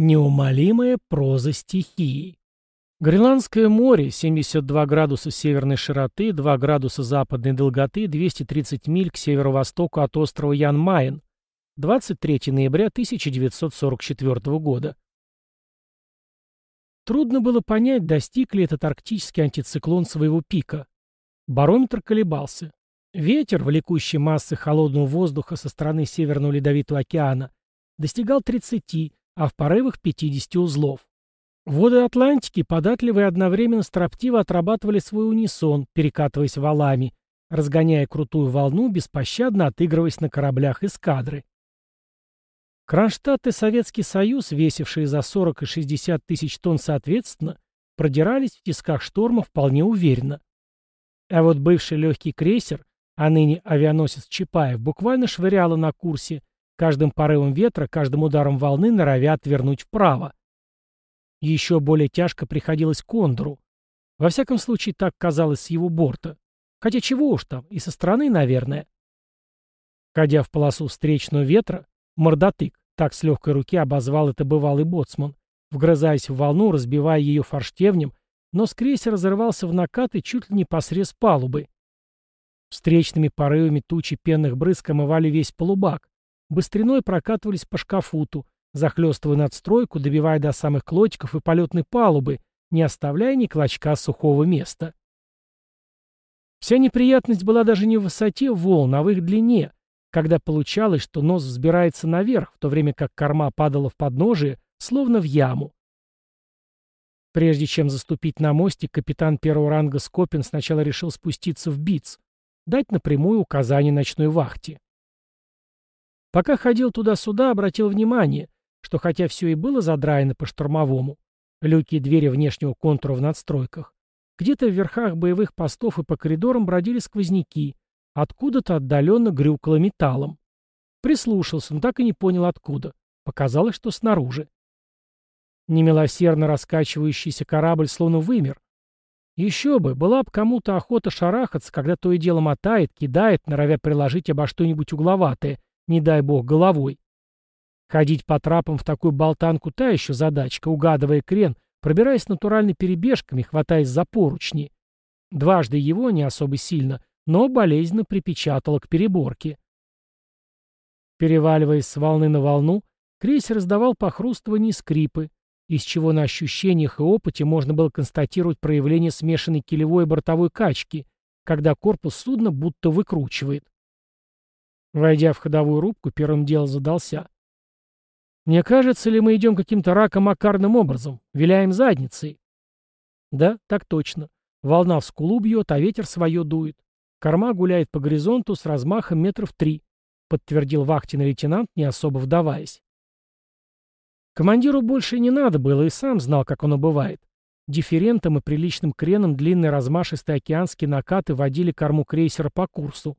Неумолимая проза стихии. Гренландское море, 72 градуса северной широты, 2 градуса западной долготы, 230 миль к северо-востоку от острова Ян-Майен. 23 ноября 1944 года. Трудно было понять, достиг ли этот арктический антициклон своего пика. Барометр колебался. Ветер, влекущий массы холодного воздуха со стороны Северного Ледовитого океана, достигал 30, а в порывах 50 узлов. Воды Атлантики податливо и одновременно строптиво отрабатывали свой унисон, перекатываясь валами, разгоняя крутую волну, беспощадно отыгрываясь на кораблях эскадры. Кронштадт и Советский Союз, весившие за 40 и 60 тысяч тонн соответственно, продирались в тисках шторма вполне уверенно. А вот бывший легкий крейсер, а ныне авианосец Чапаев, буквально швыряло на курсе, Каждым порывом ветра, каждым ударом волны норовя отвернуть вправо. Еще более тяжко приходилось Кондору. Во всяком случае, так казалось с его борта. Хотя чего уж там, и со стороны, наверное. Ходя в полосу встречного ветра, мордотык, так с легкой руки обозвал это бывалый боцман, вгрызаясь в волну, разбивая ее форштевнем, но с крейсера разрывался в накаты чуть ли не посрез палубы. Встречными порывами тучи пенных брызг омывали весь полубак, быстриной прокатывались по шкафуту, захлестывая надстройку, добивая до самых клотиков и полетной палубы, не оставляя ни клочка сухого места. Вся неприятность была даже не в высоте волн, а в их длине, когда получалось, что нос взбирается наверх, в то время как корма падала в подножие, словно в яму. Прежде чем заступить на мостик, капитан первого ранга Скопин сначала решил спуститься в БИЦ, дать напрямую указание ночной вахте. Пока ходил туда-сюда, обратил внимание, что хотя все и было задраено по-штурмовому, люки и двери внешнего контура в надстройках, где-то в верхах боевых постов и по коридорам бродили сквозняки, откуда-то отдаленно грюкало металлом. Прислушался, но так и не понял откуда. Показалось, что снаружи. Немилосердно раскачивающийся корабль словно вымер. Еще бы, была бы кому-то охота шарахаться, когда то и дело мотает, кидает, норовя приложить обо что-нибудь угловатое, не дай бог, головой. Ходить по трапам в такую болтанку та еще задачка, угадывая крен, пробираясь натурально перебежками, хватаясь за поручни. Дважды его, не особо сильно, но болезненно припечатало к переборке. Переваливаясь с волны на волну, крейсер издавал похрустывание и скрипы, из чего на ощущениях и опыте можно было констатировать проявление смешанной килевой и бортовой качки, когда корпус судна будто выкручивает. Войдя в ходовую рубку, первым делом задался. «Не кажется ли мы идем каким-то раком-макарным образом? Виляем задницей?» «Да, так точно. Волна в скулу бьет, а ветер свое дует. Корма гуляет по горизонту с размахом метров три», подтвердил вахтенный лейтенант, не особо вдаваясь. Командиру больше не надо было, и сам знал, как оно бывает. Дифферентом и приличным креном длинные размашистые океанские накаты водили корму крейсера по курсу.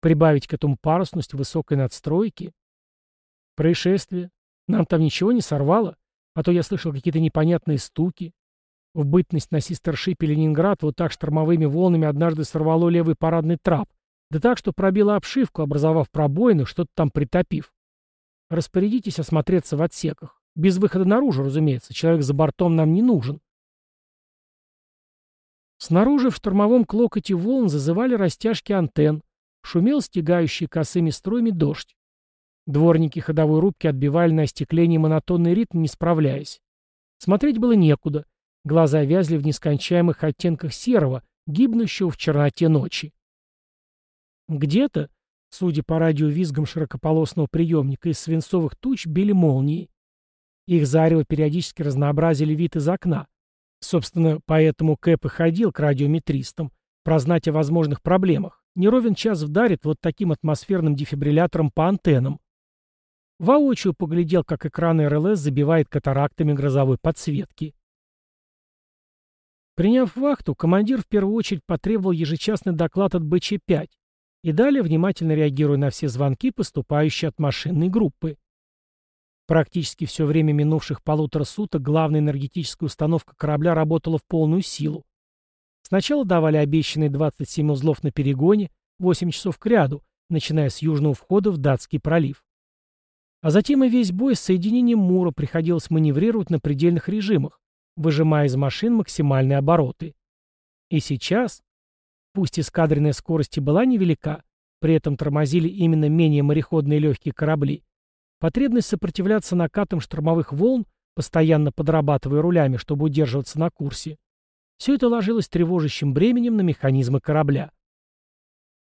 Прибавить к этому парусность высокой надстройки? Происшествие. Нам там ничего не сорвало? А то я слышал какие-то непонятные стуки. В бытность на систершипе Ленинград вот так штормовыми волнами однажды сорвало левый парадный трап. Да так, что пробило обшивку, образовав пробоину, что-то там притопив. Распорядитесь осмотреться в отсеках. Без выхода наружу, разумеется. Человек за бортом нам не нужен. Снаружи в штормовом клокоте волн зазывали растяжки антенн, Шумел стегающий косыми струями дождь. Дворники ходовой рубки отбивали на остеклении монотонный ритм, не справляясь. Смотреть было некуда. Глаза вязли в нескончаемых оттенках серого, гибнущего в черноте ночи. Где-то, судя по радиовизгам широкополосного приемника, из свинцовых туч били молнии. Их зарево периодически разнообразили вид из окна. Собственно, поэтому Кэп и ходил к радиометристам, прознать о возможных проблемах. Не ровен час вдарит вот таким атмосферным дефибриллятором по антеннам. Воочию поглядел, как экран РЛС забивает катарактами грозовой подсветки. Приняв вахту, командир в первую очередь потребовал ежечасный доклад от БЧ-5 и далее внимательно реагируя на все звонки, поступающие от машинной группы. Практически все время минувших полутора суток главная энергетическая установка корабля работала в полную силу. Сначала давали обещанные 27 узлов на перегоне, 8 часов к ряду, начиная с южного входа в Датский пролив. А затем и весь бой с соединением Мура приходилось маневрировать на предельных режимах, выжимая из машин максимальные обороты. И сейчас, пусть эскадренная скорость и была невелика, при этом тормозили именно менее мореходные легкие корабли, потребность сопротивляться накатам штормовых волн, постоянно подрабатывая рулями, чтобы удерживаться на курсе, все это ложилось тревожащим бременем на механизмы корабля.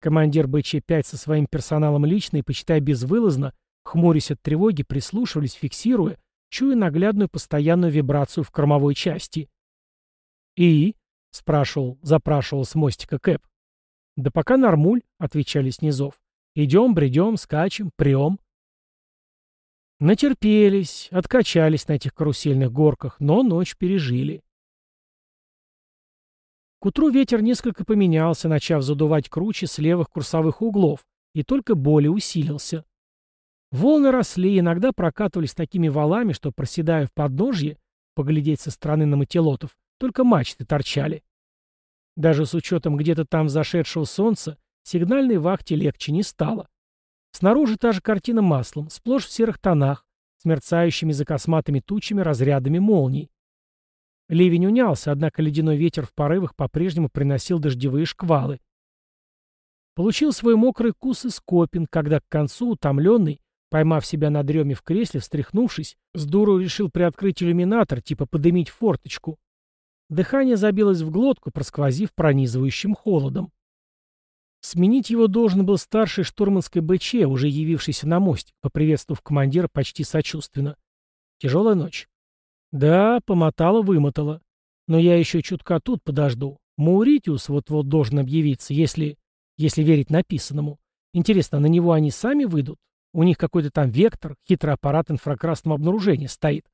Командир БЧ-5 со своим персоналом лично и, почитай безвылазно, хмурясь от тревоги, прислушивались, фиксируя, чуя наглядную постоянную вибрацию в кормовой части. «И?» — спрашивал, запрашивал с мостика Кэп. «Да пока нормуль», — отвечали снизов. «Идем, бредем, скачем, прем». Натерпелись, откачались на этих карусельных горках, но ночь пережили. К утру ветер несколько поменялся, начав задувать круче с левых курсовых углов, и только более усилился. Волны росли, иногда прокатывались такими валами, что, проседая в подножье, поглядеть со стороны на мотилотов, только мачты торчали. Даже с учетом где-то там зашедшего солнца, сигнальной вахте легче не стало. Снаружи та же картина маслом, сплошь в серых тонах, с мерцающими за косматыми тучами разрядами молний. Ливень унялся, однако ледяной ветер в порывах по-прежнему приносил дождевые шквалы. Получил свой мокрый кус из копин, когда к концу, утомленный, поймав себя на дреме в кресле, встряхнувшись, с дуру решил приоткрыть иллюминатор, типа подымить форточку. Дыхание забилось в глотку, просквозив пронизывающим холодом. Сменить его должен был старший штурманской БЧ, уже явившийся на мостик, поприветствовав командира почти сочувственно. Тяжелая ночь. Да, помотала-вымотала. Но я еще чутка тут подожду. Мауритиус вот-вот должен объявиться, если... если верить написанному. Интересно, на него они сами выйдут? У них какой-то там вектор, хитрый аппарат инфракрасного обнаружения стоит.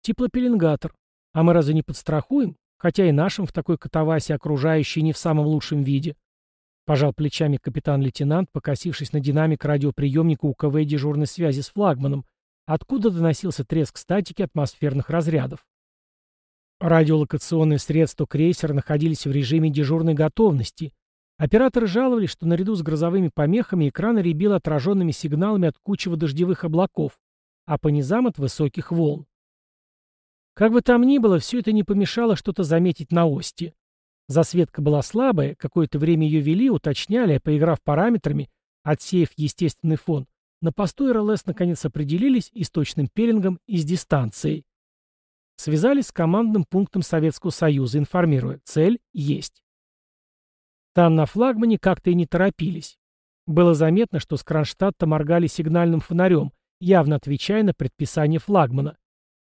Теплопеленгатор. А мы разве не подстрахуем? Хотя и нашим в такой катавасе окружающие не в самом лучшем виде. Пожал плечами капитан-лейтенант, покосившись на динамик радиоприемника УКВ дежурной связи с флагманом, откуда доносился треск статики атмосферных разрядов. Радиолокационные средства крейсера находились в режиме дежурной готовности. Операторы жаловались, что наряду с грозовыми помехами экран рябил отраженными сигналами от кучевых дождевых облаков, а по низам от высоких волн. Как бы там ни было, все это не помешало что-то заметить на ости. Засветка была слабая, какое-то время ее вели, уточняли, поиграв параметрами, отсеяв естественный фон, на посту РЛС наконец определились и с точным пеленгом, и с дистанцией. Связались с командным пунктом Советского Союза, информируя, цель есть. Там на флагмане как-то и не торопились. Было заметно, что с Кронштадта моргали сигнальным фонарем, явно отвечая на предписание флагмана.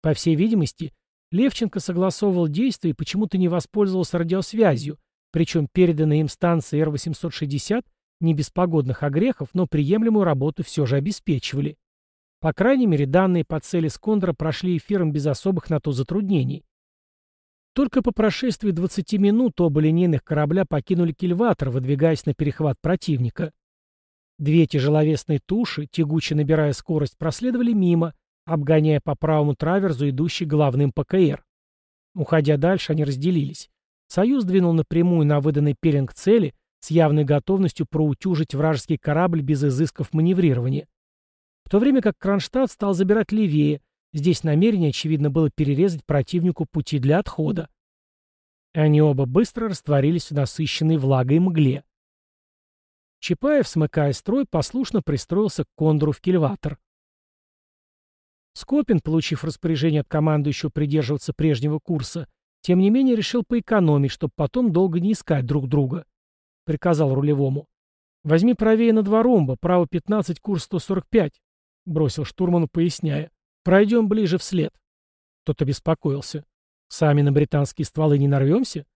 По всей видимости, Левченко согласовывал действия и почему-то не воспользовался радиосвязью, причем переданные им станции Р-860 не без погодных огрехов, но приемлемую работу все же обеспечивали. По крайней мере, данные по цели Скондора прошли эфиром без особых на то затруднений. Только по прошествии 20 минут оба линейных корабля покинули кильватор, выдвигаясь на перехват противника. Две тяжеловесные туши, тягуче набирая скорость, проследовали мимо, обгоняя по правому траверзу идущий главным ПКР. Уходя дальше, они разделились. Союз двинул напрямую на выданный пелинг цели с явной готовностью проутюжить вражеский корабль без изысков маневрирования. В то время как Кронштадт стал забирать левее, здесь намерение, очевидно, было перерезать противнику пути для отхода. Они оба быстро растворились в насыщенной влагой мгле. Чапаев, смыкая строй, послушно пристроился к кондору в кильватор. Скопин, получив распоряжение от командующего придерживаться прежнего курса, тем не менее решил поэкономить, чтобы потом долго не искать друг друга. Приказал рулевому. «Возьми правее на два ромба, право 15, курс 145», — бросил штурману, поясняя. «Пройдем ближе вслед». Тот обеспокоился. «Сами на британские стволы не нарвемся?»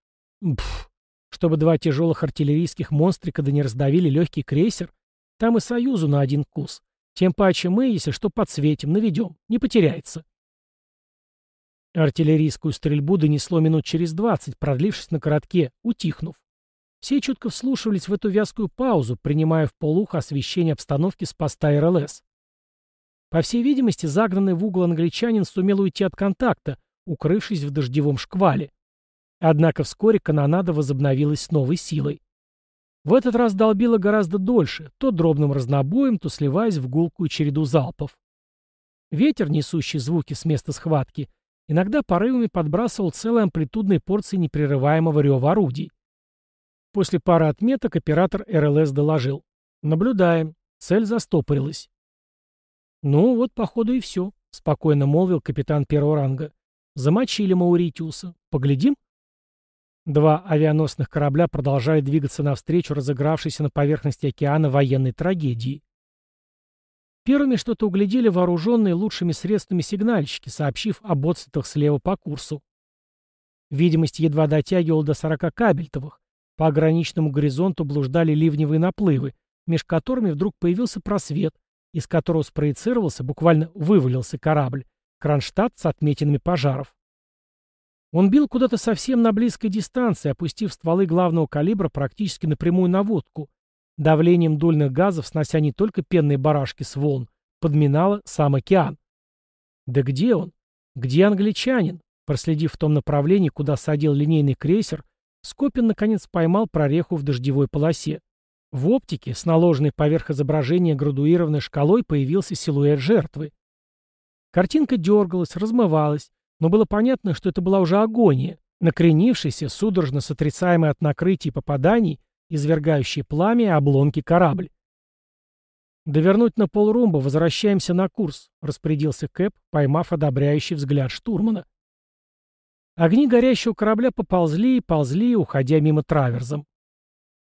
«Пф, чтобы два тяжелых артиллерийских монстрика да не раздавили легкий крейсер, там и Союзу на один кус. Тем паче мы, если что, подсветим, наведем. Не потеряется. Артиллерийскую стрельбу донесло минут через двадцать, продлившись на коротке, утихнув. Все чутко вслушивались в эту вязкую паузу, принимая в полухо освещение обстановки с поста РЛС. По всей видимости, загнанный в угол англичанин сумел уйти от контакта, укрывшись в дождевом шквале. Однако вскоре канонада возобновилась с новой силой. В этот раз долбило гораздо дольше, то дробным разнобоем, то сливаясь в гулкую череду залпов. Ветер, несущий звуки с места схватки, иногда порывами подбрасывал целые амплитудные порции непрерываемого рева орудий. После пары отметок оператор РЛС доложил. «Наблюдаем. Цель застопорилась». «Ну, вот, походу, и все», — спокойно молвил капитан первого ранга. «Замочили Мауритиуса. Поглядим?» Два авианосных корабля продолжали двигаться навстречу разыгравшейся на поверхности океана военной трагедии. Первыми что-то углядели вооруженные лучшими средствами сигнальщики, сообщив об отцветах слева по курсу. Видимость едва дотягивала до 40 кабельтовых. По ограниченному горизонту блуждали ливневые наплывы, меж которыми вдруг появился просвет, из которого спроецировался, буквально вывалился корабль, Кронштадт с отметинами пожаров. Он бил куда-то совсем на близкой дистанции, опустив стволы главного калибра практически напрямую на водку. Давлением дульных газов, снося не только пенные барашки с волн, подминало сам океан. Да где он? Где англичанин? Проследив в том направлении, куда садил линейный крейсер, Скопин наконец поймал прореху в дождевой полосе. В оптике, с наложенной поверх изображения градуированной шкалой, появился силуэт жертвы. Картинка дергалась, размывалась, но было понятно, что это была уже агония, накренившийся, судорожно с отрицаемой от накрытий попаданий, извергающий пламя и обломки корабль. «Довернуть на полрумба, возвращаемся на курс», — распорядился Кэп, поймав одобряющий взгляд штурмана. Огни горящего корабля поползли и ползли, уходя мимо траверзом.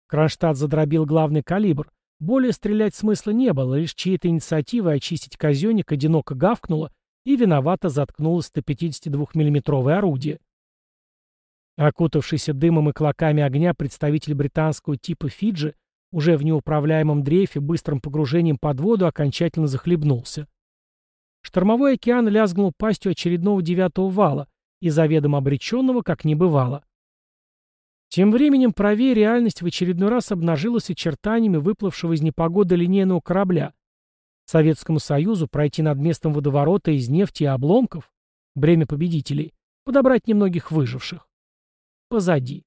Кронштадт задробил главный калибр. Более стрелять смысла не было, лишь чьей-то инициативой очистить казенник одиноко гавкнуло и виновато заткнулось 152 миллиметровое орудие. Окутавшийся дымом и клоками огня представитель британского типа Фиджи уже в неуправляемом дрейфе быстрым погружением под воду окончательно захлебнулся. Штормовой океан лязгнул пастью очередного девятого вала и заведомо обреченного, как не бывало. Тем временем правее реальность в очередной раз обнажилась очертаниями выплывшего из непогоды линейного корабля, Советскому Союзу пройти над местом водоворота из нефти и обломков, бремя победителей, подобрать немногих выживших. Позади.